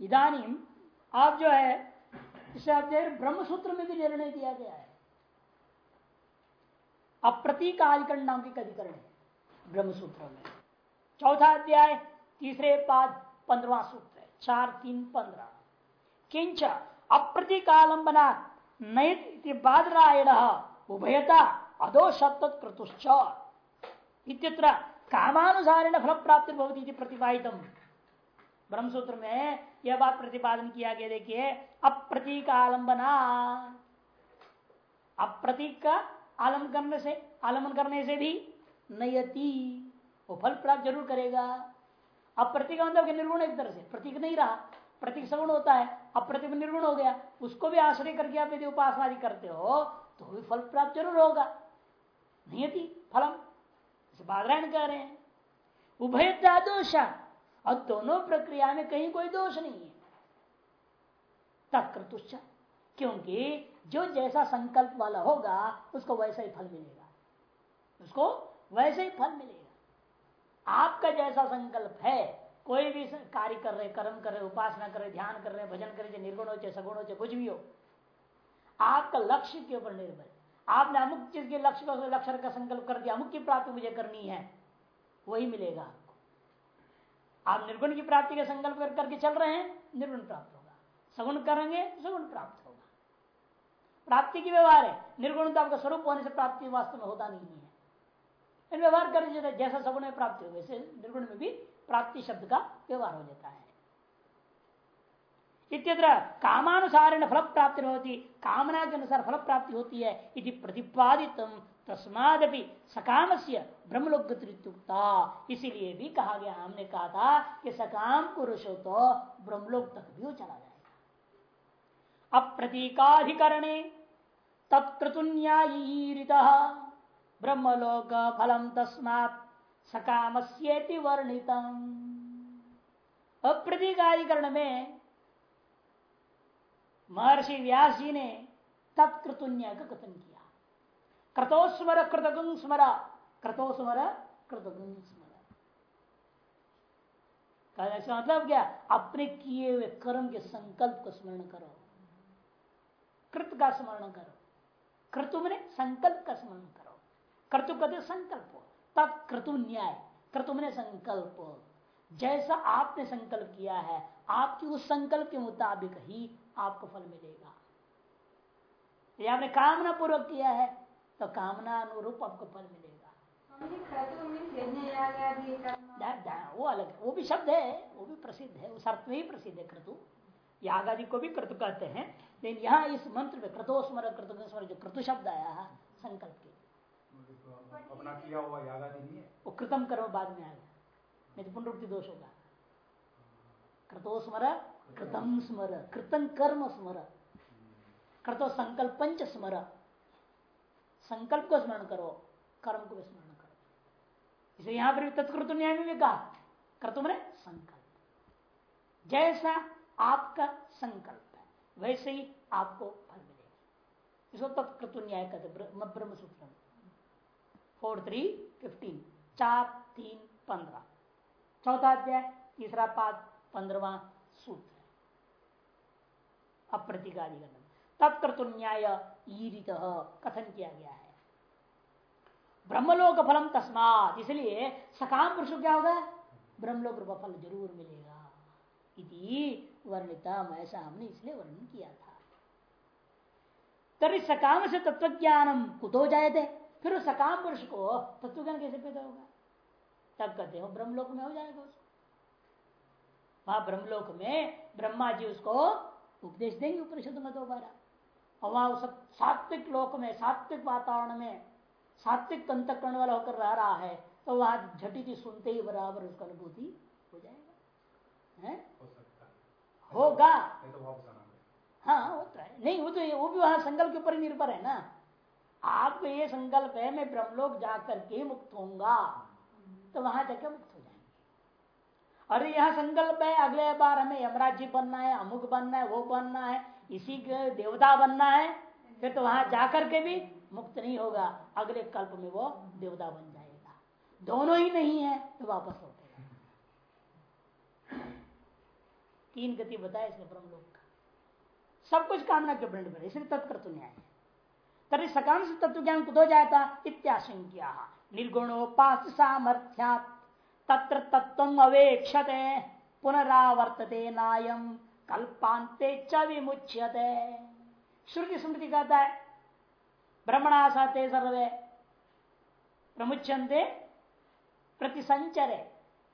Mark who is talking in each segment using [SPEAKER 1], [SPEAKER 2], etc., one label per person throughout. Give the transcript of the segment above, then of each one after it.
[SPEAKER 1] इधानी आप जो है, इसे आप ब्रह्म सूत्र में भी निर्णय दिया गया है। अप्रतीकाधिकरण नाम के अधिकरण है ब्रह्म सूत्र में। चौथा अध्याय, तीसरे पाद, पंद्रवा सूत्र है। चार, तीन, पंद्रह। किंच अप्रतिकालंबना नयत बादरायण उभयता अदोषत्व क्रतुश्च। इत्यत्र कामानुसारेण फल प्राप्ति भवती प्रतिपादितम। ब्रह्मसूत्र में यह बात प्रतिपादन किया गया देखिए अप्रतीक आलंबना अप्रतीक का आलम करने से आलमन करने से भी नयति, वो फल प्राप्त ज़रूर करेगा। अप्रतीक मतलब निर्गुण एक तरह से, प्रतीक नहीं रहा, प्रतीक सगुण होता है, अप्रतिक निर्गुण हो गया, उसको भी आश्रय करके आप यदि उपासना करते हो तो भी फल प्राप्त ज़रूर होगा। नियति फलम बादरायण कह रहे हैं। उभय दोष और दोनों प्रक्रिया में कहीं कोई दोष नहीं है। तत्कृतुश्च, क्योंकि जो जैसा संकल्प वाला होगा, उसको वैसा ही फल मिलेगा। उसको वैसे ही फल मिलेगा। आपका जैसा संकल्प है, कोई भी कार्य कर रहे, कर्म कर रहे, उपासना कर रहे, ध्यान कर रहे, भजन कर रहे निर्गुण हो, चाहे सगुण हो, चाहे कुछ भी हो, आपका लक्ष्य के ऊपर निर्भर आपने अमुक चीज़ के लक्ष्य लक्ष्य का संकल्प कर दिया, अमुक की प्राप्ति मुझे करनी है, वही मिलेगा आप निर्गुण की प्राप्ति का संकल्प कर, करके चल रहे हैं निर्गुण प्राप्त होगा। सगुण करेंगे सगुण प्राप्त होगा। प्राप्ति की व्यवहार है। निर्गुण तो आपका स्वरूप होने से प्राप्ति वास्तव में होता नहीं है। व्यवहार कर जैसा सगुण में प्राप्ति हो वैसे निर्गुण में भी प्राप्ति शब्द का व्यवहार हो जाता है। इत्यत्र कामानुसार फल प्राप्ति होती कामना के अनुसार फल प्राप्ति होती है। इति प्रतिपादित तस्मादपि सकाम से ब्रह्मलोकता इसीलिए भी कहा गया, हमने कहा था कि सकाम पुरुष हो तो ब्रह्मलोक तक भी चला जाएगा। अप्रतीकाधिकरणे तत्कृतुन्यायीरित ब्रह्मलोक फलम तस्मात् सकाम से वर्णितम। अप्रतीकाधिकरण में महर्षि व्यास जी ने तत्कृतुन्य का कथन किया। क्रतोस्मर कृतगुण स्मर क्रतोस्मर कृतगुण स्मर मतलब क्या? अपने किए हुए कर्म के संकल्प को स्मरण करो। कृत का स्मरण करो। क्रतु मैंने संकल्प का स्मरण करो। क्रतु कहते संकल्प। तत्क्रतु न्याय। क्रतु मैंने संकल्प। जैसा आपने संकल्प किया है, आपकी उस संकल्प के मुताबिक ही आपको फल मिलेगा। आपने कामना पूर्वक किया है। तो कामना अनुरूप आपको फल मिलेगा। वो अलग वो भी शब्द है वो भी प्रसिद्ध है उस अर्थ में ही प्रसिद्ध है क्रतु। याग आदि को भी क्रतु कहते हैं लेकिन यहाँ इस मंत्र में क्रतो स्मर क्रतु स्मर जो क्रतु शब्द आया है संकल्प के।
[SPEAKER 2] अपना किया हुआ याग आदि नहीं है।
[SPEAKER 1] वो कृतम करो बाद में आएगा। नहीं तो पुनरुक्ति दोष होगा। क्रतो स्मर कृतम स्मर कृतन कर्म स्मर। कृतो संकल्पंच स्मर। संकल्प को स्मरण करो, कर्म को स्मरण करो। इसे यहाँ पर तत्कृत न्याय में कहा कर्तुम ने संकल्प। जैसा आपका संकल्प है, वैसे ही आपको फल मिलेगा। इसको तत्कृत न्याय कहते ब्रह्म सूत्र फोर थ्री फिफ्टीन चार, तीन, पंद्रह। चौथा अध्याय, तीसरा पाद पंद्रवा सूत्र। अप्रतिकादिगण तत्कर्तु न्याय ईरित, कथन किया गया है। ब्रह्मलोक फलम तस्मात। इसलिए सकाम पुरुष क्या होगा? ब्रह्मलोक रूप फल ज़रूर मिलेगा। इति वर्णितम ऐसा हमने इसलिए वर्णन किया था। तरी सकाम से तत्व तत्वज्ञानम कुतो जाए थे फिर उस सकाम पुरुष को तत्व ज्ञान कैसे पैदा होगा? तब कहते हो ब्रह्मलोक में हो जाएगा उसको वहाँ ब्रह्मलोक में ब्रह्मा जी उसको उपदेश देंगे उपनिषद में दोबारा। और वहाँ सात्विक लोक में, सात्विक वातावरण में सात्विक अंतकरण वाला होकर रह रहा है तो वहाँ झटी थी सुनते ही बराबर उसका अनुभूति हो जाएगा। है? हो होगा। तो हाँ होता है। नहीं वो तो वो भी वहाँ संकल्प के ऊपर ही निर्भर है ना। आपको ये संकल्प है मैं ब्रह्मलोक जाकर के मुक्त होऊँगा। तो वहाँ जाकर मुक्त हो जाएँगे। अरे यहाँ संकल्प है अगले बार हमें यमराज जी बनना है अमुक बनना है वो बनना है इसी के देवता बनना है फिर तो वहाँ जाकर के भी मुक्त नहीं होगा, अगले कल्प में वो देवता बन जाएगा। दोनों ही नहीं है तो वापस लौटेगा तीन गति बताया इसने ब्रह्मलोक का। सब कुछ कामना के ब्रंड पर इसलिए तत्कृत न्याय तभी सकाम से तत्व ज्ञान हो जाता, इत्याशंक्या। निर्गुणोपास सामर्थ्या तत्र तत्व अवेक्षते, पुनरावर्तते नायम कल्पांते च विमुच्यते। श्रुति स्मृति कहता है ब्रह्मणासाते सर्वे। प्रमुचंते प्रतिसंचरे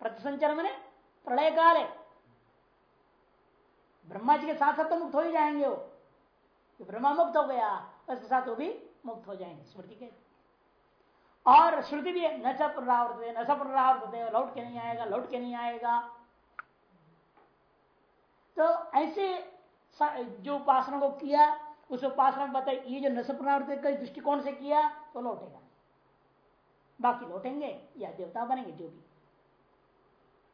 [SPEAKER 1] प्रतिसंचर मैंने प्रलय काले ब्रह्मा जी के साथ साथ तो मुक्त हो ही जाएँगे वो। ब्रह्मा मुक्त हो गया, उसके साथ वो भी मुक्त हो जाएँगे, स्मृति के। और श्रुति भी न स पुनरावर्त न स पुनरावर्त लौट के नहीं आएगा, लौट के नहीं आएगा। तो ऐसे जो उपासना को किया उस उपासना में बताए, ये जो नस पुनरावर्त के दृष्टिकोण से किया तो लौटेगा। बाकी लौटेंगे, या देवता बनेंगे, जो भी।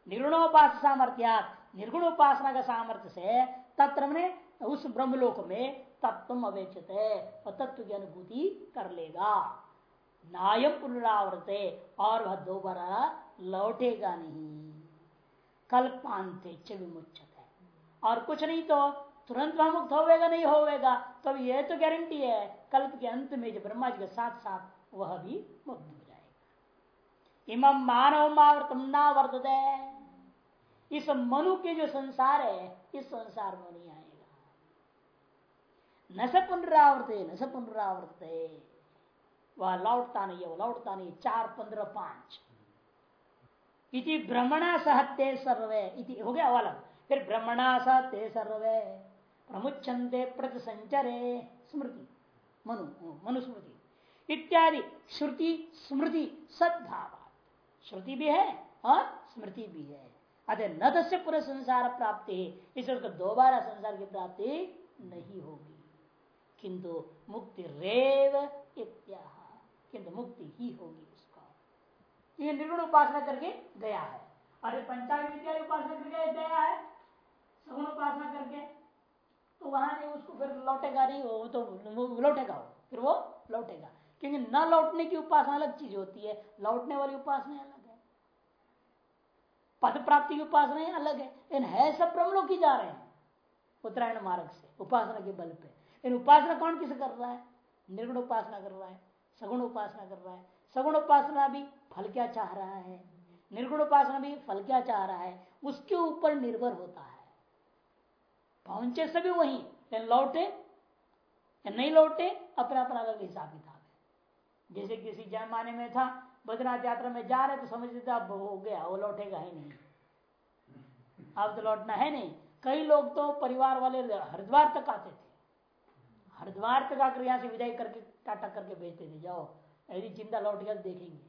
[SPEAKER 1] निर्गुणोपास सामर्थ्या निर्गुण उपासना का सामर्थ्य से तत्र में, उस ब्रह्मलोक में तत्व अवेक्षित है और तत्व की अनुभूति कर लेगा। नायम पुनरावर्ते, और वह दोबारा लौटेगा नहीं। कल्पांते विमुचित है और कुछ नहीं तो तुरंत वह मुक्त होगा नहीं होगा तो यह तो गारंटी है। कल्प के अंत में जो ब्रह्मा जी के साथ साथ वह भी मुक्त हो जाएगा। इमम मानव मावर्तम ना इस मनु के जो संसार है, इस संसार में नहीं आएगा। न स पुनरावर्ते, न स पुनरावर्ते। वह लौटता नहीं है, वो लौटता नहीं चार, पंद्रह, पाँच। इति भ्रमणा सहते सर्वे। इति हो गया वाला फिर भ्रमणा सहते सर्वे। प्रमुचंदे प्रति संचरे स्मृति। मनु मनुस्मृति। इत्यादि, श्रुति, स्मृति सद्भाव श्रुति भी है और स्मृति भी है। अतः न दस्य पूरे संसार प्राप्ति इसलिए उसको दोबारा संसार की प्राप्ति नहीं होगी। किंतु मुक्ति रेव किंतु मुक्ति ही होगी उसका। ये निर्गुण उपासना करके गया है। अरे विद्या उपासना करके गया है। सगुण उपासना करके तो वहाँ नहीं, उसको फिर लौटेगा नहीं, वो तो लौटेगा वो, फिर वो लौटेगा। क्योंकि न लौटने की उपासना अलग चीज़ होती है, लौटने वाली उपासना अलग है। पद प्राप्ति की उपासना अलग है। इन है सब ब्रह्मलोक की जा रहे हैं, उत्तरायण मार्ग से, उपासना के बल पे। इन उपासना कौन किसे कर रहा है? निर्गुण उपासना कर रहा है, सगुण उपासना कर रहा है। सगुण उपासना भी फल क्या चाह रहा है? निर्गुण उपासना भी फल क्या चाह रहा है? उसके ऊपर निर्भर होता है। पहुँचे सभी वही लौटे, या नहीं लौटे, अपना अपना अलग हिसाब किताब है। जैसे किसी जयमाने में था, बद्रनाथ यात्रा में जा रहे तो समझ लेते अब हो गया, वो लौटेगा ही नहीं। अब तो लौटना है नहीं। कई लोग तो परिवार वाले हरिद्वार तक आते थे। हरिद्वार तक आकर यहाँ से विदाई करके, टाटा करके भेजते थे, जाओ, यदि ज़िंदा लौट गया तो देखेंगे।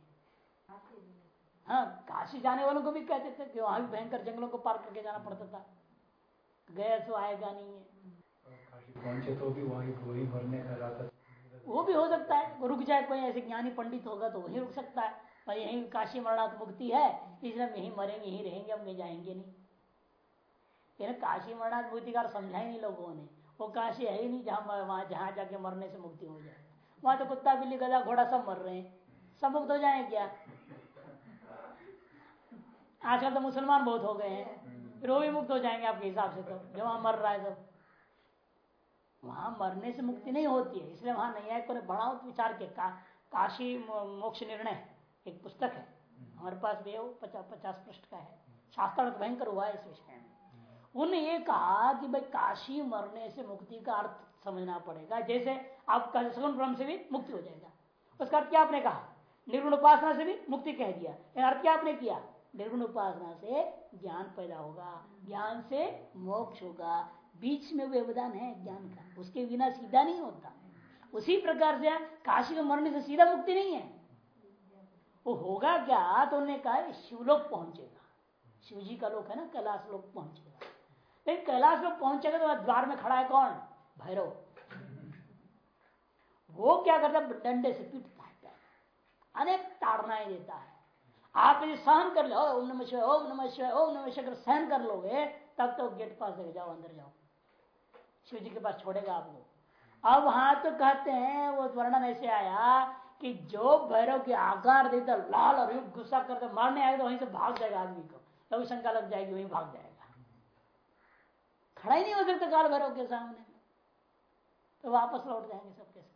[SPEAKER 1] हाँ काशी जाने वालों को भी कहते थे कि वहाँ भी भयंकर जंगलों को पार करके जाना पड़ता था। गया तो आएगा नहीं है।
[SPEAKER 2] पहुँचे तो भी वही वही भरने का रास्ता
[SPEAKER 1] वो भी हो सकता है रुक जाए कोई ऐसे ज्ञानी पंडित होगा तो वही रुक सकता है। पर यही काशी मरणात् मुक्ति है इसलिए हम यही मरेंगे यही रहेंगे हम नहीं जाएँगे नहीं। काशी मरणात् मुक्ति का समझा ही नहीं लोगों ने। वो काशी है ही नहीं जहाँ वहाँ जहाँ जाके मरने से मुक्ति हो जाए। वहाँ तो कुत्ता बिल्ली गधा घोड़ा सब मर रहे हैं। सब मुक्त हो जाए क्या? आजकल तो मुसलमान बहुत हो गए हैं। फिर वो भी मुक्त हो जाएँगे आपके हिसाब से तो। जो वहाँ मर रहा है सब वहाँ मरने से मुक्ति नहीं होती है इसलिए वहाँ न्यायिकों ने बड़ा विचार के का, काशी मोक्ष निर्णय एक पुस्तक है। हमारे पास भी वो पचास पचास पृष्ठ का है। शास्त्र भयंकर हुआ है इस विषय में। उन्होंने ये कहा कि भाई काशी मरने से मुक्ति का अर्थ समझना पड़ेगा। जैसे आप सगुण ब्रह्म से भी मुक्ति हो जाएगा। उसका अर्थ क्या आपने कहा? निर्गुण उपासना से भी मुक्ति कह दिया। अर्थ क्या आपने किया? निर्गुण उपासना से ज्ञान पैदा होगा, ज्ञान से मोक्ष होगा। बीच में व्यवधान है ज्ञान का। उसके बिना सीधा नहीं होता। उसी प्रकार से काशी में मरने से सीधा मुक्ति नहीं है। वो होगा क्या? तो उन्होंने कहा शिवलोक पहुंचेगा। शिव जी का लोक है ना कैलाश लोक पहुंचेगा। लेकिन कैलाश लोक पहुंचेगा तो द्वार में खड़ा है कौन? भैरव। वो क्या करता है? डंडे से पीटता है। अनेक ताड़नाएँ देता है। आप यदि सहन कर लो, ओम नमः शिवाय, ओम नमः शिवाय, ओम नमः शिवाय सहन कर लोगे, तब तो गेट पास देखे जाओ, अंदर जाओ। शिव जी के पास छोड़ेगा आपको अब वहाँ तो कहते हैं, वो वर्णन ऐसे आया कि जो भैरव के आकार देता, लाल और गुस्सा करते, मारने आएगा तो वहीं से भाग जाएगा आदमी को। तभी शंका लग जाएगी, वहीं भाग जाएगा। खड़ा ही नहीं हो सकता काल भैरव के सामने। तो वापस लौट जाएँगे सबके सब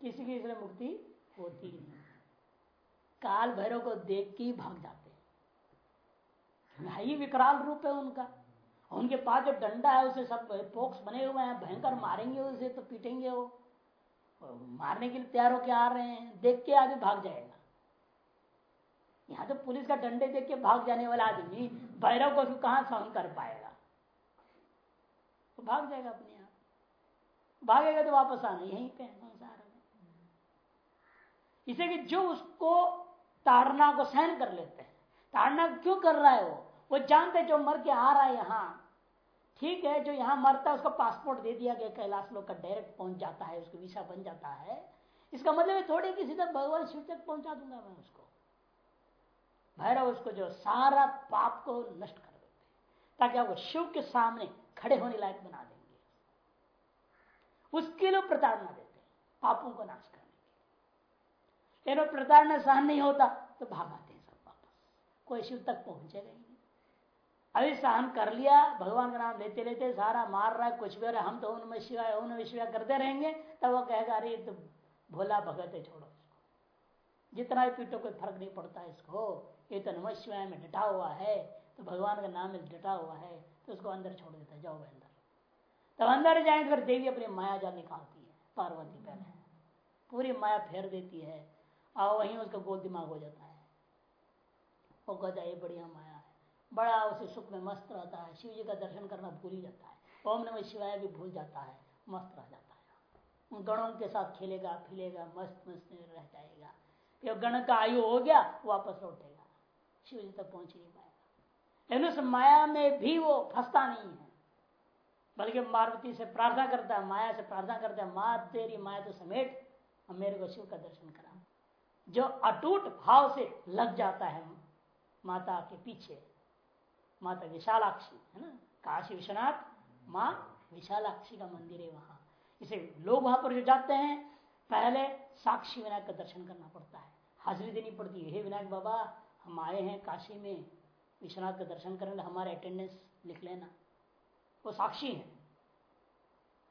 [SPEAKER 1] किसी की इसलिए मुक्ति होती नहीं। काल भैरव को देख के ही भाग जाते हैं। ही विकराल रूप है उनका। उनके पास जो डंडा है, उसे सब पोक्स बने हुए हैं। भयंकर मारेंगे उसे तो पीटेंगे वो। मारने के लिए तैयार होके आ रहे हैं। देख के आदमी भाग जाएगा। यहाँ तो पुलिस का डंडे देख के भाग जाने वाला आदमी भैरव को कहाँ सहन कर पाएगा? तो भाग जाएगा अपने आप। भागेगा तो वापस आना। यहीं पे संसार में। इसे कि जो उसको ताड़ना को सहन कर लेते हैं। ताड़ना क्यों कर रहा है वो? वो जानते जो मर के आ रहा है यहाँ। ठीक है, जो यहाँ मरता है, उसको पासपोर्ट दे दिया गया, कैलाश लोग का डायरेक्ट पहुँच जाता है, उसको वीसा बन जाता है। इसका मतलब है थोड़ी कि सीधा भगवान शिव तक पहुँचा दूँगा मैं उसको। भैरव उसको जो सारा पाप को नष्ट कर देते ताकि वो शिव के सामने खड़े होने लायक बना देंगे। उसके लिए प्रताड़ना देते पापों को नाश करने लिए प्रताड़ना सहन नहीं होता तो भागाते हैं सब वापस। कोई शिव तक पहुंचेगा ही नहीं। अभी सहन कर लिया, भगवान का नाम लेते लेते सारा मार रहा है, कुछ भी रहा हम तो उन शिवाय, उन विश्वाय करते रहेंगे, तब वो कहेगा, अरे तो भोला भगत है, छोड़ो उसको जितना भी पीटो, कोई फ़र्क नहीं पड़ता इसको। ये तो नमः शिवाय में डटा हुआ है तो भगवान का नाम में डटा हुआ है तो उसको अंदर छोड़ देता है, जाओ अंदर। तब अंदर जाए, फिर देवी अपनी माया जाल निकालती है, पार्वती पहले। पूरी माया फेर देती है और वहीं उसका गोल दिमाग हो जाता है। वो कहता है बढ़िया माया है। बड़ा उसे सुख में मस्त रहता है। शिव जी का दर्शन करना भूल ही जाता है। ओम नमः शिवाय भी भूल जाता है, मस्त रह जाता है। उन गणों के साथ खेलेगा फिलेगा मस्त मस्त रह जाएगा। फिर गण का आयु हो गया, वापस लौटेगा। शिव जी तक पहुँच नहीं पाएगा। लेकिन उस माया में भी वो फंसता नहीं है। बल्कि पार्वती से प्रार्थना करता है, माया से प्रार्थना करता है, माँ, तेरी माया तो समेट हम मेरे को शिव का दर्शन करा। जो अटूट भाव से लग जाता है माता के पीछे। माता विशालाक्षी, है ना? काशी विश्वनाथ, माँ विशालाक्षी का मंदिर है वहाँ। इसे लोग वहाँ पर जो जाते हैं, पहले साक्षी विनायक का दर्शन करना पड़ता है। हाजिरी देनी पड़ती है, हे विनायक बाबा, हम आए हैं काशी में। विश्वनाथ का दर्शन करेंगे हमारे अटेंडेंस लिख लेना। वो साक्षी है,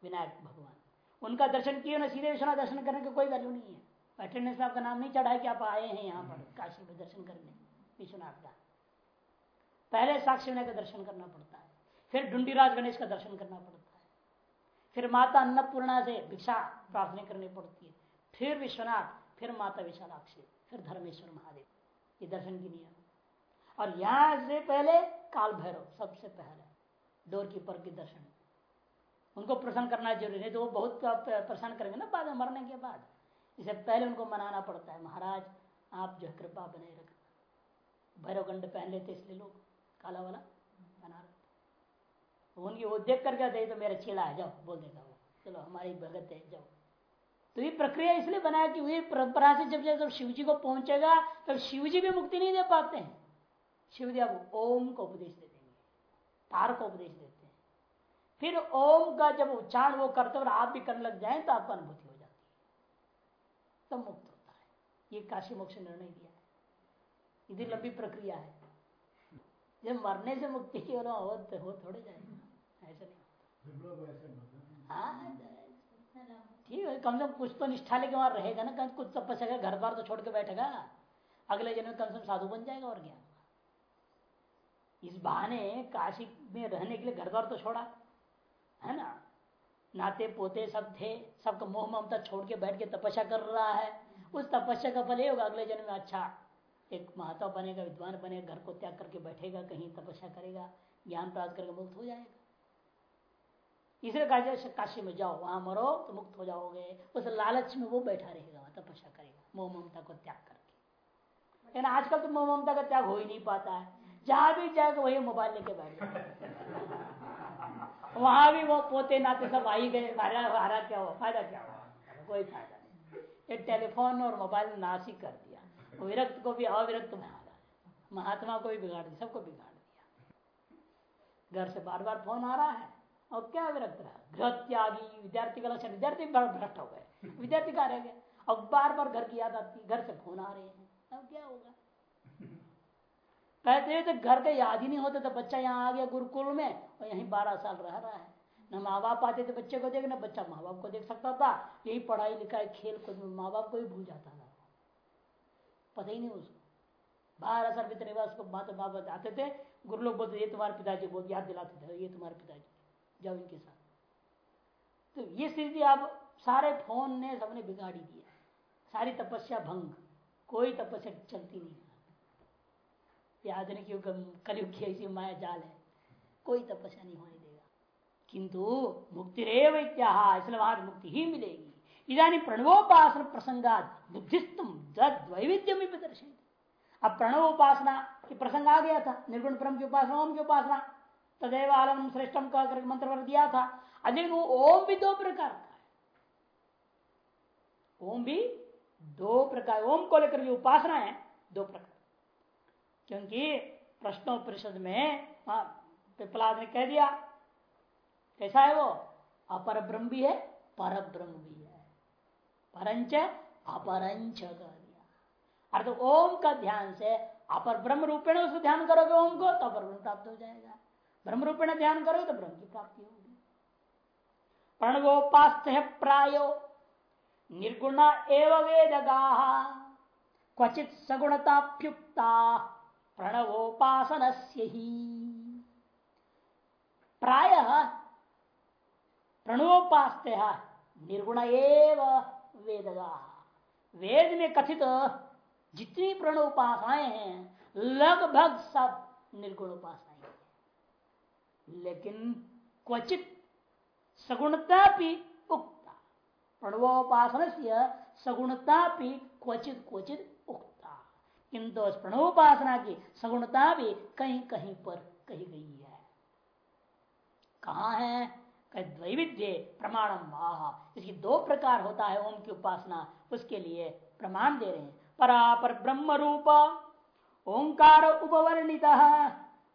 [SPEAKER 1] विनायक भगवान। उनका दर्शन किए ना, सीधे विश्वनाथ दर्शन करने का कोई वैल्यू नहीं है। अटेंडेंस आपका नाम नहीं चढ़ा है कि आप आए हैं यहाँ पर काशी में दर्शन करने, विश्वनाथ का। पहले साक्षी विनायक का दर्शन करना पड़ता है, फिर ढूंढीराज गणेश का दर्शन करना पड़ता है, फिर माता अन्नपूर्णा से भिक्षा प्रार्थना करनी पड़ती है, फिर विश्वनाथ, फिर माता विशालाक्षी, फिर धर्मेश्वर महादेव। ये दर्शन की नियम। और यहाँ से पहले काल भैरव, सबसे पहले डोर कीपर के दर्शन। उनको प्रसन्न करना ज़रूरी है तो वो बहुत प्रसन्न करेंगे ना बाद मरने के बाद। इसे पहले उनको मनाना पड़ता है। महाराज, आप जो कृपा बनाए रखना भैरव गंड पहन लेते इसलिए लोग, काला वाला बना रहे। उनकी वो देख कर क्या तो मेरा चेला है, जाओ, बोल देगा वो। चलो, हमारी भगत है, जाओ। तो ये प्रक्रिया इसलिए बनाया कि वही परंपरा से जब जब शिव जी को पहुंचेगा, तब शिव जी भी मुक्ति नहीं दे पाते हैं। शिव जी आप ओम को उपदेश दे देंगे तार को उपदेश देते हैं। फिर ओम का जब उच्चारण वो करते और आप भी करने लग जाए तो आपको अनुभूति तब मुक्त होता है। ये काशी मोक्ष निर्णय दिया है। इधर लंबी प्रक्रिया है। जब मरने से मुक्ति की हो, हो थोड़े जाएगा। ऐसा नहीं हाँ ठीक है कम से कम कुछ तो निष्ठा लेके वहाँ रहेगा ना कुछ तपस्या तो घर बार तो छोड़ के बैठेगा। अगले जन्म कम से कम साधु बन जाएगा और क्या इस बहाने काशी में रहने के लिए घर बार तो छोड़ा है ना? नाते पोते सब थे, सबका मोह ममता छोड़ के बैठ के तपस्या कर रहा है। उस तपस्या का फल होगा, अगले जन्म में अच्छा एक महात्मा बनेगा, विद्वान बनेगा, घर को त्याग करके बैठेगा, कहीं तपस्या करेगा, ज्ञान प्राप्त करके मुक्त हो जाएगा। इसलिए कहा काशी में जाओ, वहाँ मरो तो मुक्त हो जाओगे। उस लालच में वो बैठा रहेगा, वहाँ तपस्या करेगा मोह ममता को त्याग करके। लेकिन आजकल तो मोह ममता का त्याग हो ही नहीं पाता है। जहाँ भी जाएगा, वही मोबाइल लेके बैठ जाए वहाँ भी वो पोते नाते सब आई गए हारा क्या हुआ, फ़ायदा क्या हुआ? कोई फ़ायदा नहीं। ये टेलीफोन और मोबाइल नाश ही कर दिया। विरक्त को भी, अविरक्त में बना महात्मा को भी बिगाड़ दिया, सबको बिगाड़ दिया। घर से बार बार फ़ोन आ रहा है, और क्या विरक्त रहा? गृह त्यागी, विद्यार्थी का लक्षण, विद्यार्थी भ्रष्ट हो गए। विद्यार्थी का रह गए? अब बार बार घर की याद आती घर से फ़ोन आ रहे हैं। अब क्या होगा? कहते तो घर का याद ही नहीं होता तो बच्चा यहाँ आ गया गुरुकुल में, और यहीं बारह साल रह रहा है। न माँ बाप आते थे बच्चे को देख, न बच्चा माँ बाप को देख सकता था। यही पढ़ाई लिखाई खेल कूद में माँ बाप को ही भूल जाता था। पता ही नहीं उसको। बारह साल बीतने बाद उसको माता बाप आते थे। गुरु लोग बोलते ये तुम्हारे पिताजी बहुत याद दिलाते थे, ये तुम्हारे पिताजी, जाओ इनके साथ। तो ये स्थिति आप सारे फ़ोन ने सबने बिगाड़ी दिया। सारी तपस्या भंग, कोई तपस्या चलती नहीं आधुनिक युग कलयुग की ऐसी माया जाल है? कोई तपस्या नहीं होने देगा। किंतु मुक्ति रेव इसलिए वहाँ मुक्ति ही मिलेगी। इधानी प्रणवोपासन प्रसंगात बुद्धिस्तम वैविध्यम प्रदर्शित। अब प्रणव उपासना की प्रसंग आ गया था, निर्गुण ब्रह्म की उपासना, ओम की उपासना। तदेव आलम श्रेष्ठम का मंत्र पर दिया था। वो ओम भी दो प्रकार का है। ओम भी दो प्रकार, ओम को लेकर जो उपासना है, दो प्रकार। क्योंकि प्रश्नोपरिषद में पिपलाद ने कह दिया, कैसा है वो? अपर ब्रह्म भी है पर ब्रह्म भी है। परंच अपरंच कर दिया। ओम का ध्यान से अपर ब्रह्म रूपेण उसको ध्यान करोगे ओम को तो अपर ब्रह्म प्राप्त हो जाएगा। ब्रह्म रूपेण ध्यान करोगे तो ब्रह्म की प्राप्ति होगी। प्रणवोपास्त प्रायो, निर्गुणा एवं वेदगा, क्वचित सगुणताप्युक्ता। प्रणवोपासन ही। प्राय प्रणवोपास्त निर्गुण एव वेदगा। वेद में कथित जितनी प्रणव उपासनाएँ हैं, लगभग सब निर्गुण उपासनाएँ हैं। लेकिन क्वचित सगुणता भी उक्ता। प्रणवोपासन से सगुणता भी क्वचित क्वचित किंतु उस प्रणवोपासना की सगुणता भी कहीं कहीं पर कही गई है। कहा है? द्वैविध्य प्रमाणम इसकी दो प्रकार होता है ओम की उपासना, उसके लिए प्रमाण दे रहे हैं। परापर ब्रह्म रूप, ओंकार उपवर्णित,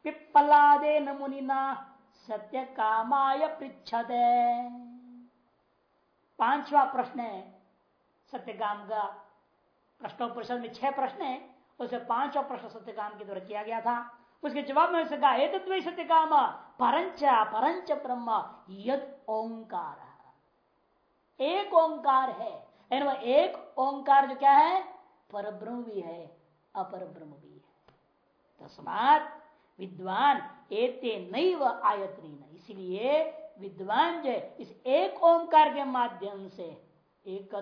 [SPEAKER 1] पिप्पलादे नमुनिना, सत्य कामाय पृछते पांचवा प्रश्न है सत्य काम का प्रश्नोपरिषद में छह प्रश्न है। उसे पांचवा प्रश्न सत्य काम के द्वारा किया गया था। उसके जवाब में उसने कहा एक सत्य काम परंच परंच ब्रह्म, यद ओंकार। एक ओंकार है। एक ओंकार जो क्या है? पर ब्रह्म भी है अपर ब्रह्म भी है। तस्मात विद्वान एते नहीं व आयत्री इसलिए विद्वान जो इस एक ओंकार के माध्यम से एक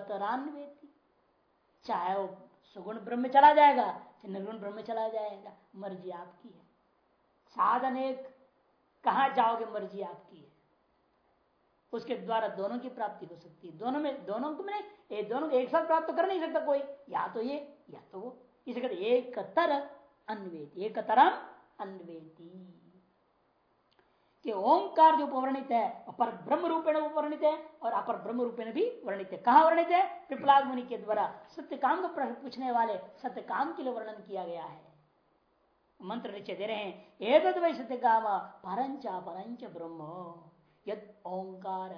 [SPEAKER 1] चाहे वो सुगुण ब्रह्म चला जाएगा निर्गुण ब्रह्म चला जाएगा। मर्ज़ी आपकी है। साधन एक, कहा जाओगे, मर्ज़ी आपकी है। उसके द्वारा दोनों की प्राप्ति हो सकती है। दोनों में, दोनों को मैंने दोनों को एक साथ प्राप्त तो कर नहीं सकता कोई। या तो ये, या तो वो। इसे कहते एक तर अन्वेति एक तरम अन्वेति कि ओंकार जो वर्णित है, अपर ब्रह्म रूपेण वर्णित है और अपर ब्रह्म रूपेण भी वर्णित है। कहा वर्णित है? पिपलाद मुनि के द्वारा सत्य काम को पूछने वाले सत्य काम के लिए वर्णन किया गया है। मंत्र नीचे दे रहे हैं वै सत्य काम परंच परंच ब्रह्म यद ओंकार।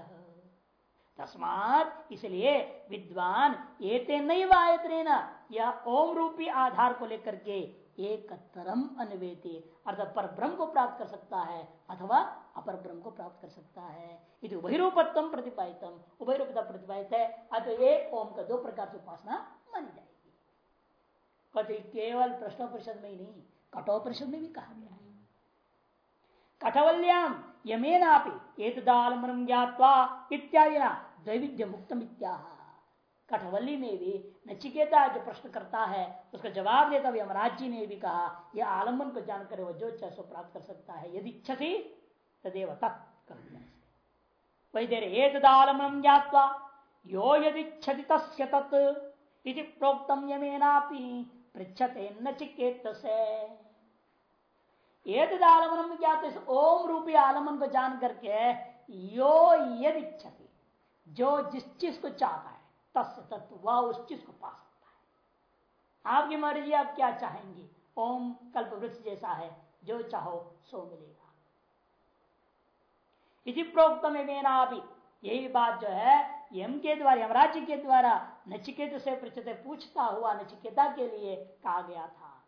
[SPEAKER 1] तस्मात इसलिए विद्वान एते नहीं वायत्रेन या ओम रूपी आधार को लेकर के एक तरम अन्वेति। अर्थात पर ब्रह्म को प्राप्त कर सकता है, अथवा अपर ब्रह्म को प्राप्त कर सकता है। यदि उभयरूपत्म प्रतिपादितम। उभयरूपता प्रतिपादित है, अतः एक ओम का दो प्रकार से उपासना मानी जाएगी। कति केवल प्रश्न परिषद में ही नहीं कठोर परिषद में भी कहा गया है। कठवल्याम यमेना एक ज्ञावा इत्यादि ना दैविध्य मुक्तम इत्याह कठवली में भी नचिकेता जो प्रश्न करता है, उसका जवाब देता हुआ यमराज जी ने भी कहा यह आलंबन को जानकर वह जो सो प्राप्त कर सकता है। यदि इच्छा तदेव तक कर वही दे रहे तदालम्बन ज्ञावा यो यदि तस्य तत् प्रोक्तम पृछते नचिकेत से एतदालमन ज्ञात ओम रूपी आलमन को जान करके यो यदि जो जिस चीज़ को चाहता है तत्व तत्व, वह, उस चीज़ को पा सकता है। आपकी मर्ज़ी आप क्या चाहेंगे? ओम कल्प वृक्ष जैसा है, जो चाहो, सो मिलेगा। इसी प्रोक्त में मेरा भी यही बात जो है यम के द्वारा यमराज्य के द्वारा नचिकेत से पृछते पूछता हुआ नचिकेता के लिए कहा गया था।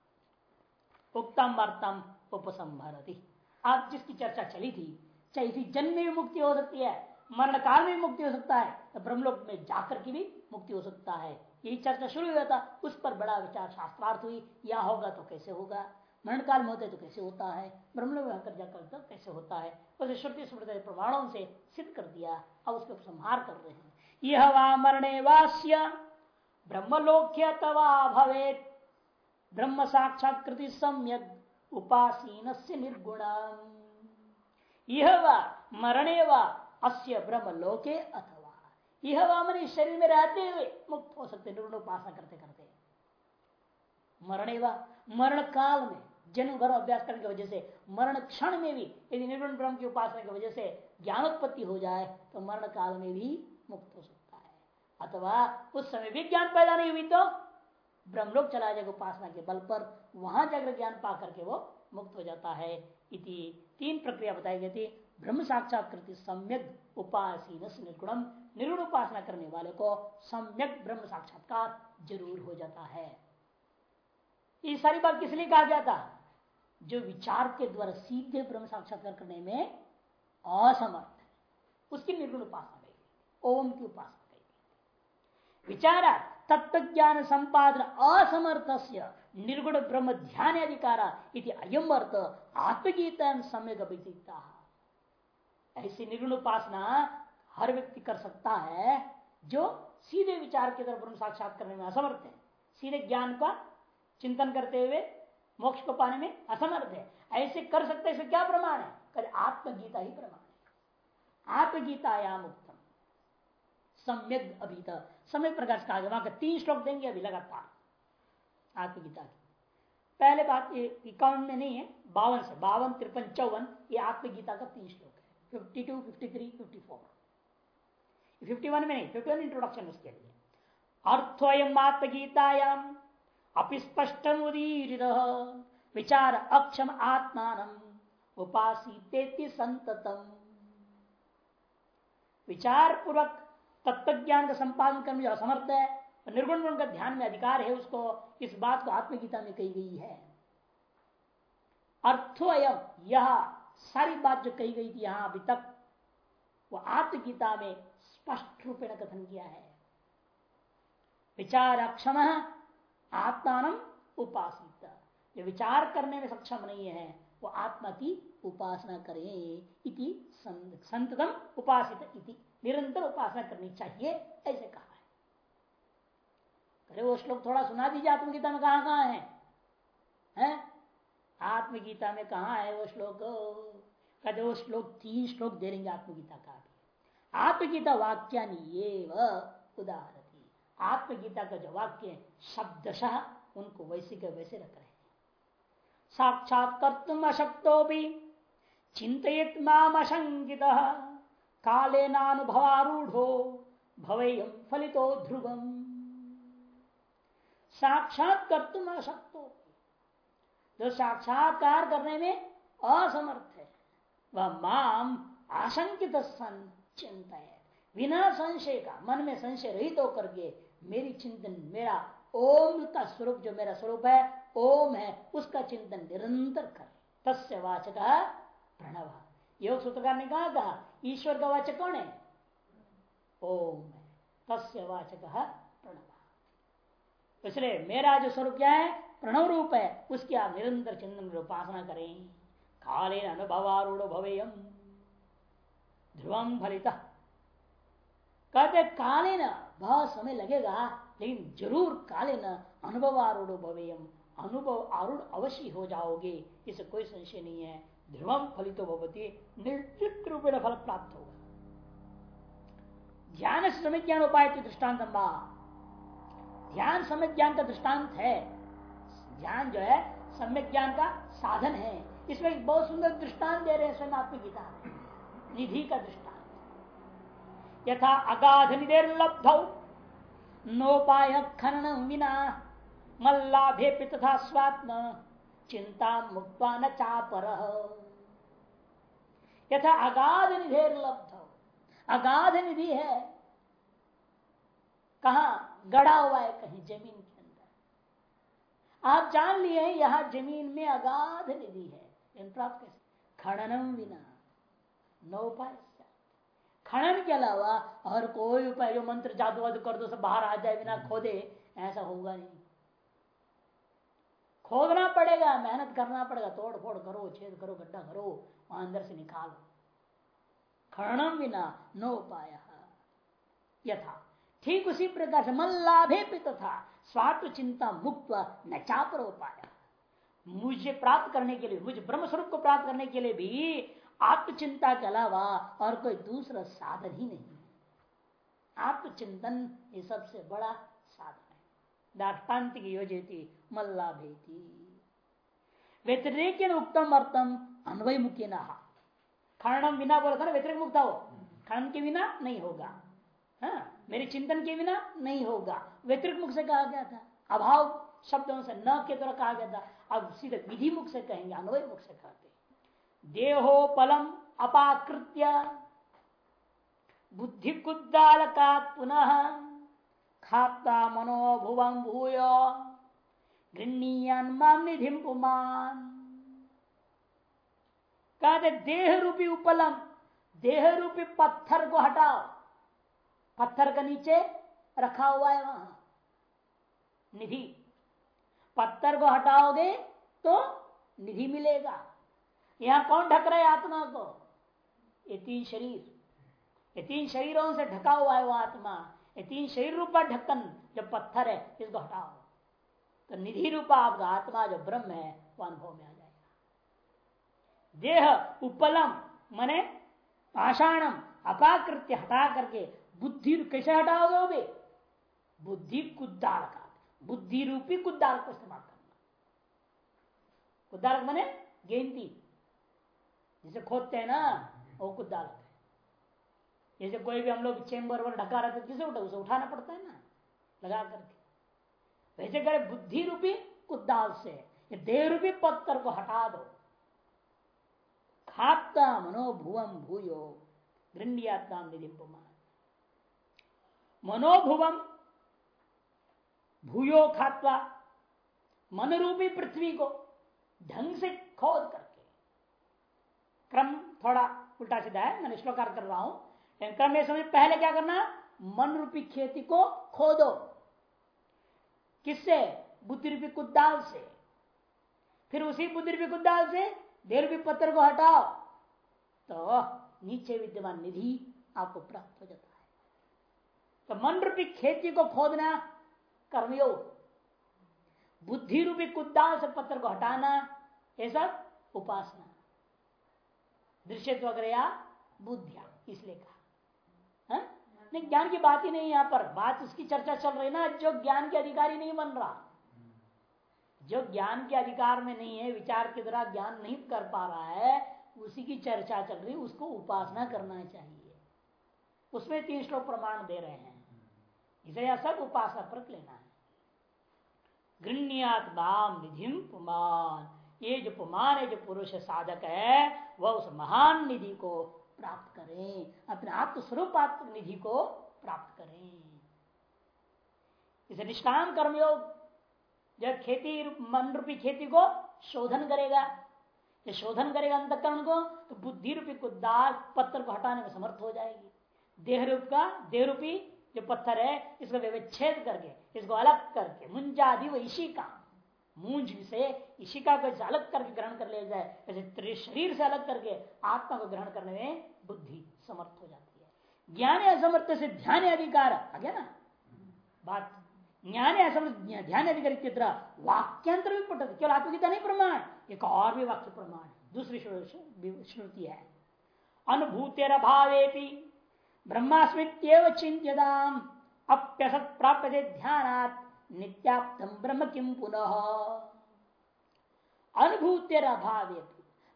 [SPEAKER 1] उक्तम अर्थम उपसंहरती। आज जिसकी चर्चा चली थी, चाहे इसी जन्म में भी मुक्ति हो सकती है मरण काल में भी मुक्ति हो सकता है तो ब्रह्मलोक में जाकर की भी मुक्ति हो सकता है। यही चर्चा शुरू हुआ था, उस पर बड़ा विचार शास्त्रार्थ हुई या होगा तो कैसे होगा? मरण काल में होते तो कैसे होता है? ब्रह्मलोक में होकर जाकर तो कैसे होता है? उसे श्रुति स्मृति प्रमाणों से सिद्ध कर दिया, अब उसको संहार कर रहे हैं। यह वा मरणे वास्य, ब्रह्मलोक्य तवा भवे ब्रह्म साक्षात्कृति सम्यक उपासीन से निर्गुण यह वा मरणे वा अस्य ब्रह्म लोके अथवा यह वा मनी शरीर में रहते हुए मुक्त हो सकते, निर्गुण उपासना करते करते। मरणे मरण काल में, जन्म भर अभ्यास करने की वजह से, मरण क्षण में भी, यदि निर्गुण ब्रह्म की उपासना की वजह से ज्ञानोत्पत्ति हो जाए तो मरण काल में भी मुक्त हो सकता है। अथवा उस समय भी ज्ञान पैदा नहीं हुई तो ब्रह्मलोक चला जाएगा उपासना के बल पर, वहाँ जाकर ज्ञान पा करके वो मुक्त हो जाता है। इति तीन प्रक्रिया बताई गई थी। ब्रह्म साक्षात्कृति सम्यक उपासीन निर्गुणम निर्गुण उपासना करने वाले को सम्यक ब्रह्म साक्षात्कार ज़रूर हो जाता है। ये सारी बात किस लिए कहा था? जो विचार के द्वारा सीधे ब्रह्म साक्षात्कार करने में असमर्थ है। उसकी निर्गुण उपासना गई ओम की उपासना गई विचारा तत्व ज्ञान संपादन असमर्थ से निर्गुण ब्रह्म ध्यान अधिकार अयम अर्थ आत्मगीता सम्यक अभिजीता। ऐसी निर्गुण उपासना हर व्यक्ति कर सकता है, जो सीधे विचार की तरफ़ साक्षात करने में असमर्थ है। सीधे ज्ञान का चिंतन करते हुए मोक्ष को पाने में असमर्थ है। ऐसे कर सकते हैं क्या प्रमाण है? कर आत्मगीता ही प्रमाण है। आत्मगीतायाम उत्तम सम्यक अभित। समय प्रकाश कहा गया वहाँ का तीन श्लोक देंगे अभी लगातार। आत्मगीता की। पहले बात इक्यावन में नहीं है, बावन से, बावन, तिरपन, चौवन, ये आत्मगीता का तीन श्लोक है। विचार अक्षम आत्मान उपासी संततम विचार पूर्वक तत्व ज्ञान का संपादन करने जो असमर्थ है निर्गुण गुण का ध्यान में अधिकार है, उसको इस बात को आत्मगीता में कही गई है। अर्थोयम यह सारी बात जो कही गई थी यहाँ अभी तक, वो आत्मगीता में स्पष्ट रूप में कथन किया है। विचार अक्षम आत्मान उपासित। जो विचार करने में सक्षम नहीं है, वो आत्मा की उपासना करे इति संततम उपासित इति, निरंतर उपासना करनी चाहिए, ऐसे कहा है। अरे वो श्लोक थोड़ा सुना दीजिए आत्मगीता में कहा कहा है, हैं? आत्मगीता में कहा है वो श्लोक? कहते वो श्लोक तीन श्लोक दे देंगे आत्मगीता का भी। आत्मगीता वाक्या उदाहरण आत्मगीता का जो वाक्य शब्दशः, उनको वैसे के वैसे रख रहे हैं। साक्षात कर तुम अशक्तो भी चिंतित माम अशंकित काले नानुभवारूढ़ो भवेयम फलितो ध्रुवम। साक्षात कर तुम अशक्तो। जो साक्षात्कार करने में असमर्थ है, वह माम आशंकित चिंता है। बिना संशय का, मन में संशय रहित होकर के मेरी चिंतन, मेरा ओम का स्वरूप, जो मेरा स्वरूप है, ओम है, उसका चिंतन निरंतर कर। तस्य वाचक प्रणव। योग सूत्रकार ने कहा कहा, ईश्वर का वाचक कौन है? ओम है। तस्य वाचक प्रणव। इसलिए मेरा जो स्वरूप क्या है? प्रणव रूप है, उसकी आप निरंतर चिंतन उपासना करें। काले अनुभवारूढ़ भवेयम ध्रुवम फलित। कहते काले न बहुत समय लगेगा, लेकिन ज़रूर काले न अनुभव आरूढ़ भवेयम अनुभव आरूढ़ अवश्य हो जाओगे इसे कोई संशय नहीं है। ध्रुवम फलित भवती निर्दिष्ट रूपेण फल प्राप्त होगा। ध्यान समय ज्ञान उपाय दृष्टांत ध्यान समय ज्ञान का दृष्टांत है। ध्यान जो है, सम्यक ज्ञान का साधन है। इसमें एक बहुत सुंदर दृष्टांत दे रहे हैं स्वयं आत्मगीता निधि का दृष्टान यथा अगाध निधिर्लब्ध नोपाय खनन विना मल्लाभे तथा स्वात्म चिंता मुक्त न चापर। यथा अगाध निधेर लब्ध। अगाध निधि है। कहा? गड़ा हुआ है कहीं, ज़मीन आप जान लिए यहाँ ज़मीन में अगाध निधि है। प्राप्त खननम बिना नो उपाय खनन के अलावा और कोई उपाय, जो मंत्र जादू वादू कर दो, सब बाहर आ जाए बिना खोदे, ऐसा होगा नहीं। खोदना पड़ेगा, मेहनत करना पड़ेगा तोड़ फोड़ करो, छेद करो, गड्ढा करो, वहाँ अंदर से निकालो। खननम बिना नो उपाय। यथा। ठीक उसी प्रकार से मन लाभे तथा स्वात्म चिंता मुक्त न चापर उपाय मुझे प्राप्त करने के लिए मुझे ब्रह्म स्वरूप को प्राप्त करने के लिए भी आत्मचिंता के अलावा और कोई दूसरा साधन ही नहीं। है आत्मचिंतन ये सबसे बड़ा साधन है। दाष्टान्तिक योजती मल्लाभेती। व्यतिरेक उत्तम अर्थम अन्वय मुख्य न खंडम बिना बोला था ना व्यतिरिक मुक्त हो। खंड के बिना नहीं होगा। हाँ। मेरे चिंतन के बिना नहीं होगा। व्यतिरिक मुख से कहा गया था। अभाव शब्दों से न के द्वारा कहा गया था। अब सीधे विधि मुख से कहेंगे, अन्वय मुख से कहते देहोपलम अपाकृत्य। बुद्धि कुदालका पुनः खाता मनोभुवं भूय। गृहणीयान कहते देह रूपी उपलम देह रूपी पत्थर को हटाओ। पत्थर के नीचे रखा हुआ है वहाँ। निधि। पत्थर को हटाओगे तो निधि मिलेगा। यहाँ कौन ढक रहे आत्मा को? ये तीन शरीर। ये तीन शरीरों से ढका हुआ है वो आत्मा। ये तीन शरीर रूपा ढक्कन जो पत्थर है, इसको हटाओ। तो निधि रूपा आपका आत्मा जो ब्रह्म है, वो अनुभव में आ जाएगा। देह, उपलम, मने, पाषाणम, अपाकृत्य हटा करके बुद्धि कैसे हटाओगे वो भी बुद्धि कुदार का। बुद्धि रूपी कुदार को इस्तेमाल करना। कुदार मने गेंदी जिसे खोदते हैं ना, वो कुदालक है। जैसे कोई भी हम लोग चेम्बर वर ढका रहते किसे उठा, उसे उठाना पड़ता है ना, लगा करके। वैसे करे बुद्धि रूपी कुदाल से, ये देह रूपी पत्थर को हटा दो। खाता मनोभुवम भूयो निधि मनोभुवम भूयो खात्वा मन रूपी पृथ्वी को ढंग से खोद करके। क्रम थोड़ा उल्टा सीधा है, मैंने श्लोकार कर रहा हूँ। क्रम में समय पहले क्या करना? मन रूपी खेती को खोदो। किससे? बुद्धि रूपी कुदाल से। फिर उसी बुद्धि रूपी कुदाल से देर रूपी पत्थर को हटाओ। तो नीचे विद्यमान निधि आपको प्राप्त हो जाता तो मन रूपी खेती को खोदना कर्मयोग बुद्धि रूपी कुदाल से पत्थर को हटाना, ये सब उपासना। दृश्यत्व वगैरह बुद्धिया, इसलिए कहा। हाँ? नहीं, ज्ञान की बात ही नहीं यहाँ पर। बात उसकी चर्चा चल रही ना, जो ज्ञान के अधिकारी नहीं बन रहा। जो ज्ञान के अधिकार में नहीं है, विचार के द्वारा ज्ञान नहीं कर पा रहा है, उसी की चर्चा चल रही उसको उपासना करना चाहिए। उसमें तीन श्लोक प्रमाण दे रहे हैं। इसे यह सब उपासना पर लेना है। गृहण्यात नाम पुमान। ये जो पुमान है, जो पुरुष साधक है, वह उस महान निधि को प्राप्त करें। अपने आत्म स्वरूप आत्म निधि को प्राप्त करें। इसे निष्काम कर्मयोग जब खेती मन रूपी खेती को शोधन करेगा ये शोधन करेगा अंतकरण को तो बुद्धि रूपी को दाल पत्थर को हटाने में समर्थ हो जाएगी। देह रूप का, देह रूपी जो पत्थर है, इसको व्यवच्छेद करके, इसको अलग करके, मुंजादि व इसी का मूंज से इशिका को अलग करके ग्रहण कर लिया जाए, ऐसे शरीर से अलग करके आत्मा को ग्रहण करने में बुद्धि समर्थ हो जाती है। ज्ञान असमर्थ से ध्यान अधिकार, आ गया ना? बात। ज्ञान असमर्थ ध्यान अधिकारी वाक्यांतर भी पढ़ते केवल आत्मगीता नहीं प्रमाण, एक और भी वाक्य प्रमाण दूसरी श्रुति है। अनुभूतिर भावे ब्रह्मास्मित्यव चिंत्यदाम अप्यसत प्राप्त ध्यानात् नित्याप्तम ब्रह्म किम पुनः? अनुभूति अभाव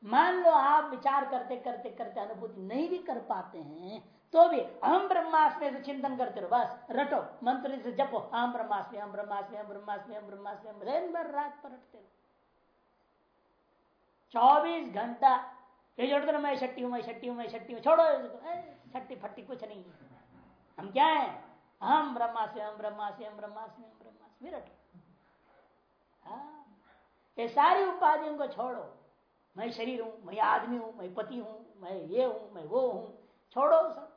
[SPEAKER 1] मान लो आप विचार करते करते करते अनुभूति नहीं भी कर पाते हैं तो भी हम ब्रह्मास्मि से चिंतन करते रहो, बस, रटो, मंत्र से जपो हम ब्रह्मास्मि हम ब्रह्मास्मि हम ब्रह्मास्मि हम ब्रह्मास्मि हम दिन भर रात पर रटते रहो। चौबीस घंटा, ये जोड़ मैं शक्ति हूँ, मैं शक्ति हूँ, मैं शक्ति हूँ, छोड़ो शक्ति फट्टी कुछ नहीं है। हम क्या है? हम ब्रह्मास्मि हम ब्रह्मास्मि हम ब्रह्मास्मि हम ब्रह्मास्मि, विरट। हाँ। ये सारी उपाधियों को छोड़ो। मैं शरीर हूँ, मैं आदमी हूँ, मैं पति हूँ, मैं ये हूँ, मैं वो हूँ। छोड़ो सब।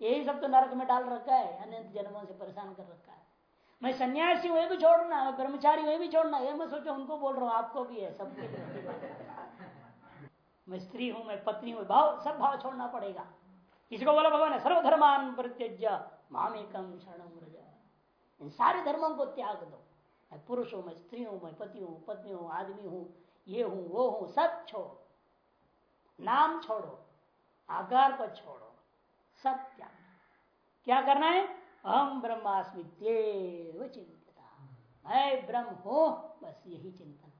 [SPEAKER 1] यही सब तो नरक में डाल रखा है, अनंत जन्मों से परेशान कर रखा है। मैं सन्यासी हूँ भी छोड़ना मैं ब्रह्मचारी हूँ भी छोड़ना। ये मैं सोचो, उनको बोल रहा हूँ, आपको भी है सबके लिए मैं स्त्री हूँ, मैं पत्नी हूँ, भाव, सब भाव छोड़ना पड़ेगा। इसको बोला, भगवान, सर्वधर्मान प्रत्यज मामेकम शरण इन सारे धर्मों को त्याग दो। मैं पुरुष हूँ मैं स्त्री हूँ मैं पति हूँ पत्नी हूँ आदमी हूँ, ये हूँ, वो हूँ, सब छोड़ो। नाम छोड़ो, आकार को छोड़ो, सब त्याग क्या करना है? हम ब्रह्मास्मि चिंता मैं ब्रह्म हो, बस यही चिंतन।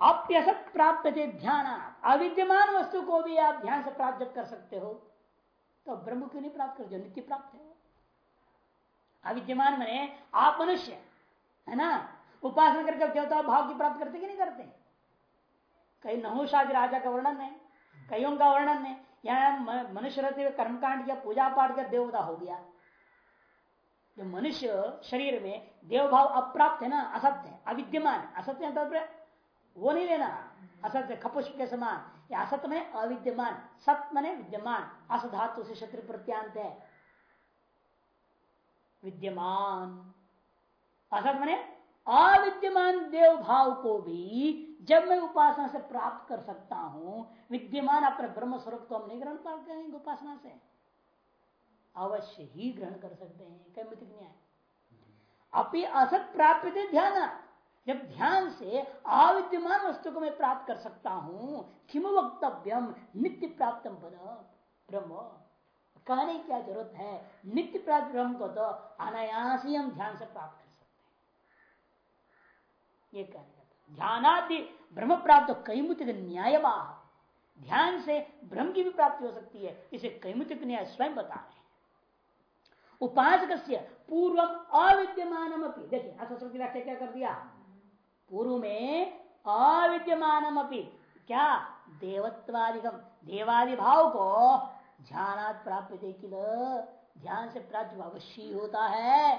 [SPEAKER 1] अप्यसत प्राप्त थे ध्यान अविद्यमान वस्तु को भी आप ध्यान से प्राप्त कर सकते हो। तो ब्रह्म क्यों नहीं प्राप्त कर जो नित्य प्राप्त है। अविद्यमान मने, आप मनुष्य है। ना? उपासना करके देवता भाव की प्राप्त करते कि नहीं करते? कई नहुषादि राजा का वर्णन है कईयों का वर्णन है यहाँ मनुष्य रहते हुए कर्मकांड या पूजा पाठ का देवता हो गया। जो मनुष्य शरीर में देव भाव अप्राप्त है ना, असत्य है, अविद्यमान असत्य है वो नहीं लेना। असत्य खपुष्प के समान। असत में अविद्यमान, सत मने विद्यमान अस धातु से शत्रु प्रत्यांत है। विद्यमान। असत मने अविद्यमान देव भाव को भी जब मैं उपासना से प्राप्त कर सकता हूँ, विद्यमान अपने ब्रह्म स्वरूप को हम नहीं ग्रहण कर करेंगे उपासना से। अवश्य ही ग्रहण कर सकते हैं, कई मित्र न्याय। अपनी असत प्राप्त ध्यान जब ध्यान से अविद्यमान वस्तु को मैं प्राप्त कर सकता हूँ, किम वक्तव्यम, नित्य प्राप्त ब्रह्म। कहने की क्या ज़रूरत है? नित्य प्राप्त ब्रह्म को तो अनायास ही हम ध्यान से प्राप्त कर सकते हैं। ये कहने ध्यानादि ब्रह्म प्राप्त कैमुतिक न्याय ध्यान से ब्रह्म की भी प्राप्ति हो सकती है, इसे कैमुतिक न्याय स्वयं बता रहे हैं। उपासक पूर्व अविद्यमान देखिए क्या कर दिया? पूर्व में अविद्यमान क्या? देवत्वादिगम देवादि भाव को ध्यान प्राप्त किल? ध्यान से प्राप्त अवश्य होता है।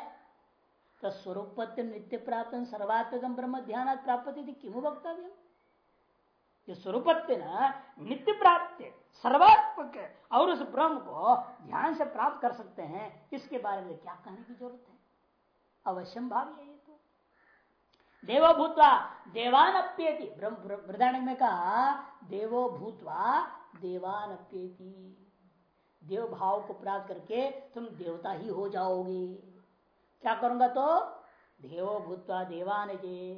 [SPEAKER 1] तो स्वरूप नित्य प्राप्त सर्वात्मकम ब्रह्म ध्यान प्राप्त किमु वक्तव्य? जो नित्य प्राप्त सर्वात्मक और उस ब्रह्म को ध्यान से प्राप्त कर सकते हैं, इसके बारे में क्या कहने की ज़रूरत है? अवश्यम भाव है। ये तो देवो भूतवा देवान अप्येति ब्रह्म में कहा, देवो भूतवा देवान अप्येति देव भाव को प्राप्त करके तुम देवता ही हो जाओगे। क्या करूँगा तो? देवो भूतवा, देवान जे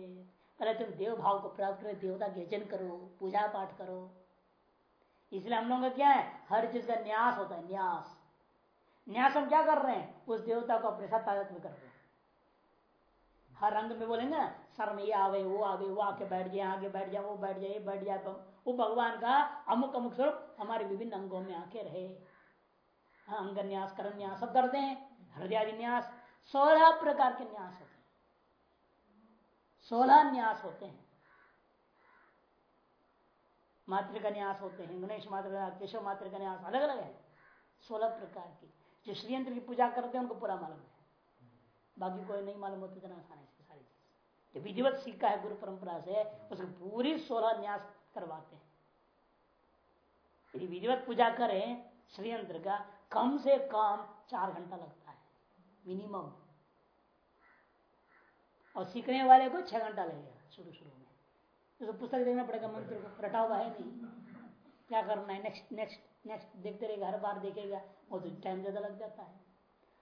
[SPEAKER 1] पहले तुम देव भाव को प्राप्त करो, देवता के जन करो पूजा पाठ करो। इसलिए हम लोगों का क्या है? हर चीज़ का न्यास होता है, न्यास। न्यास हम क्या कर रहे हैं? उस देवता को अपने साथ ताकत में कर रहे हैं। हर रंग में बोलेंगे, सर में ये आवे, वो आवे, वो आके बैठ जाए, आगे बैठ जाए, वो बैठ जाए बैठ जाए तो वो भगवान का अमुक अमुक स्वरूप हमारे विभिन्न अंगों में आके रहे। हाँ अंग न्यास, करण न्यास, सब करते हैं हृदय न्यास, सोलह प्रकार के न्यास होते हैं। सोलह न्यास होते हैं। मात्र का न्यास होते हैं, गणेश मात्र का, केशव मात्र का न्यास अलग अलग है। सोलह प्रकार की। जो श्रीयंत्र की पूजा करते हैं, उनको पूरा मालूम है। बाकी कोई नहीं मालूम होता इतना आसान है सारी चीज़। विधिवत सीखा है गुरु परंपरा से, उसको पूरी सोलह न्यास करवाते हैं। यदि विधिवत पूजा करें श्रीयंत्र का, कम से कम चार घंटा लगता है मिनिमम और सीखने वाले को छह घंटा लगेगा शुरू शुरू में। तो पुस्तक देखना पड़ेगा, मंत्र को रटा हुआ है नहीं। क्या करना है? नेक्स्ट नेक्स्ट नेक्स्ट देखते रहेगा हर बार देखेगा, वो तो टाइम ज़्यादा लग जाता है।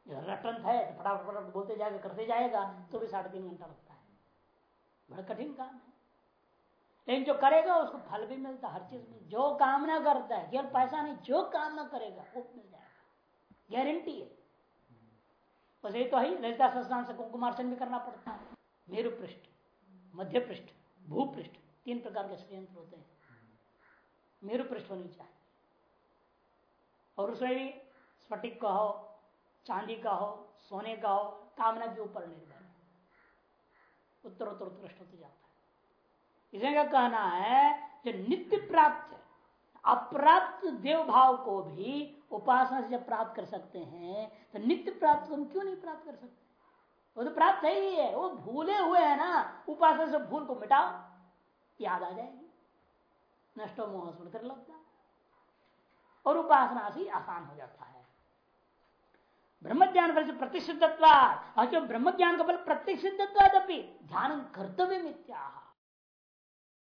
[SPEAKER 1] रटन है तो फटाफट फटाफट बोलते जाएगा, करते जाएगा तो भी साढ़े तीन घंटा लगता है। बड़ा कठिन काम है। लेकिन जो करेगा, उसको फल भी मिलता, हर चीज़ में जो कामना करता है, केवल पैसा नहीं, जो कामना करेगा, वो मिल जाएगा। गारंटी है। बस ये तो ही, ललिता संस्थान से कुंकुमार्चन भी करना पड़ता है। मेरु पृष्ठ मध्य पृष्ठ भूपृष्ठ, तीन प्रकार के संयंत्र होते हैं। मेरु पृष्ठ होनी चाहिए। और उसमें भी स्फटिक का हो चांदी का हो सोने का हो कामना के ऊपर निर्भर है। उत्तर उत्तर उत्कृष्ट होते जाता है। इसमें क्या कहना है, जो नित्य प्राप्त है, अप्राप्त देव भाव को भी उपासना से जब प्राप्त कर सकते हैं तो नित्य प्राप्त को हम क्यों नहीं प्राप्त कर सकते? वो तो प्राप्त है ही है। वो भूले हुए है ना, उपासना से भूल को मिटाओ, याद आ जाएगी। नष्टो मोह स्मृति लगता और उपासना से आसान हो जाता ब्रह्म ज्ञान फल से प्रतिषिद्धत्वा ब्रह्म ज्ञान का फल प्रतिषिद्धत्वादपि ध्यान कर्तव्य मित्या